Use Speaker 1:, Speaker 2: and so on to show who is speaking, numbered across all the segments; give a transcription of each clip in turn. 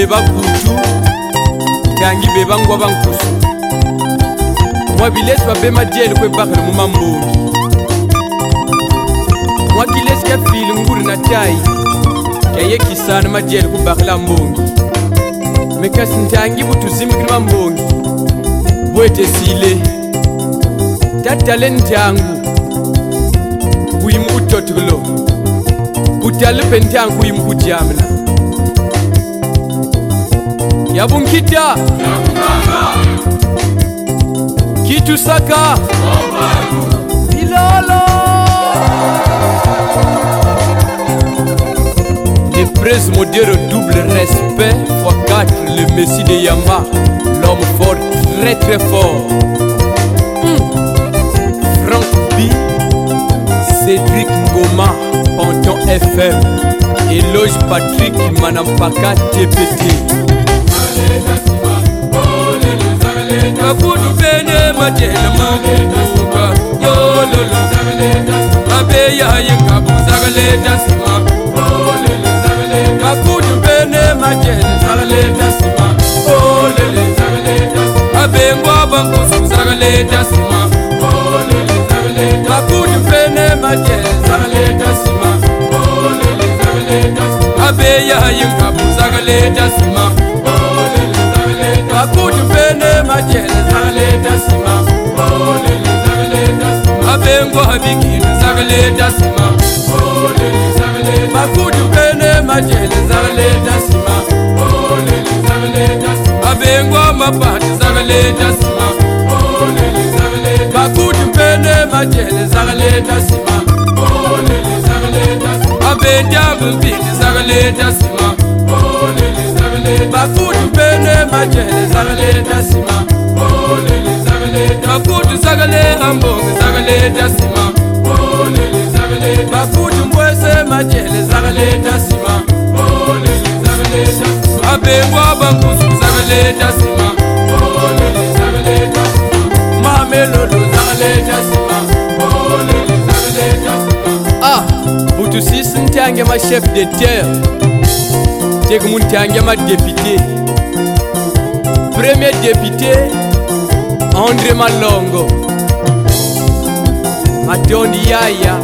Speaker 1: bebabutu kangi bebangwa bankusu mwabiletwa bemadyele kwebakhale mumambuli mwakilesi kyafili nguri na tyayi kyayekisana madyele kubakhala mbongi mekasi ntangi butuzimbikile mambongi bwetesile tatale ntyangu kuyimu kutotikilo kutalepe ntyangu kuyimu kutyamila yabunkidda
Speaker 2: kitusaka bilolo
Speaker 1: Épresse modèle double respect fois 4 le messie de Yama l'homme fort très très fort hmm. Franck B Cédric Ngoma Panton FM Éloge Patrick Manampaka TPT
Speaker 2: kakudu pene matela maleta suka yololo mabeya ye kabu zakaleta suka kakudu pene matela abengwaba nkosu zakaleta suka kakudu pene matela abeya ye kabu zakaleta suka abengo abikile zakaleta sima bakudu bene majele zakaleta sima abengo amapati zakaleta sima bakudu bene majele zakaleta sima abetyakwimpili zakaleta sima bafundi pene majele zakale tasima olele zakale bafundi zakale ambonge zakale tasima olele zakale bafundi mbwese majele zakale tasima olele zakale abengwa bangusu zakale tasima olele zakale tasima mamelodo zakale tasima
Speaker 1: olele zakale tasima ah butu sisi ntange ma chef de terre tegemuntu yange amadepite premier depute andre malongo matondi yaya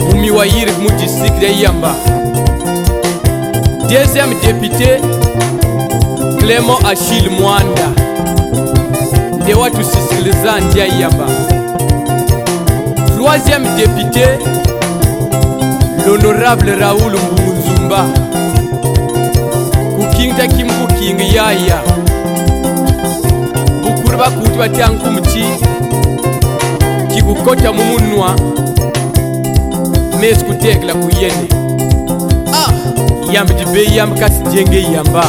Speaker 1: mumi wa yiri mu district ya yamba deuxième député clément achille mwanda nde watu sisikiliza ndia yamba troisième député l'honorable raoul mbumuzumba king ta kim ku king yaya bukuru bakuti batyanku muki kikukota mu munwa mesi kutekela ku yene ah. yambi dibe yambi kasi jenge yamba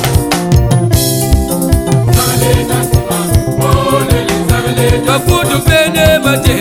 Speaker 2: bakutu bene bate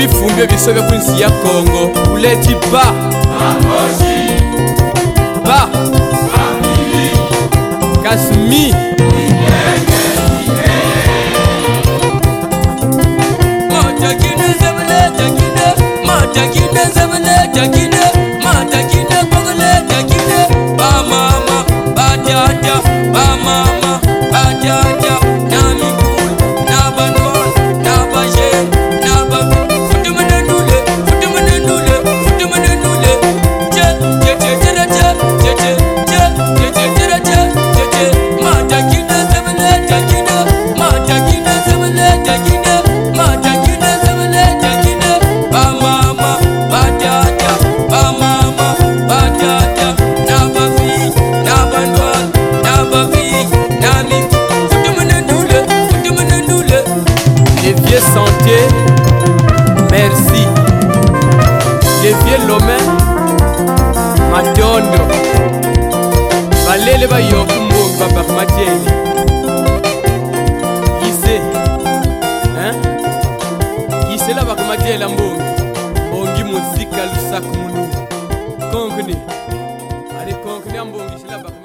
Speaker 1: bifumbio bisobe ku nsi ya kongo uleti ba Makoshi. ba
Speaker 2: Famili. kasmi Jagine zebele jagine, ma jagine zebele jagine Dieu sentier, merci.
Speaker 1: Levier Lomé, Matondo, Balele Bayokumbo, Papa Matieli. Kise, hein? Kise la Papa Matieli Ambongi, Bongi Muzika Lusakumulu. Kongni, allez Kongni Ambongi, c'est la Papa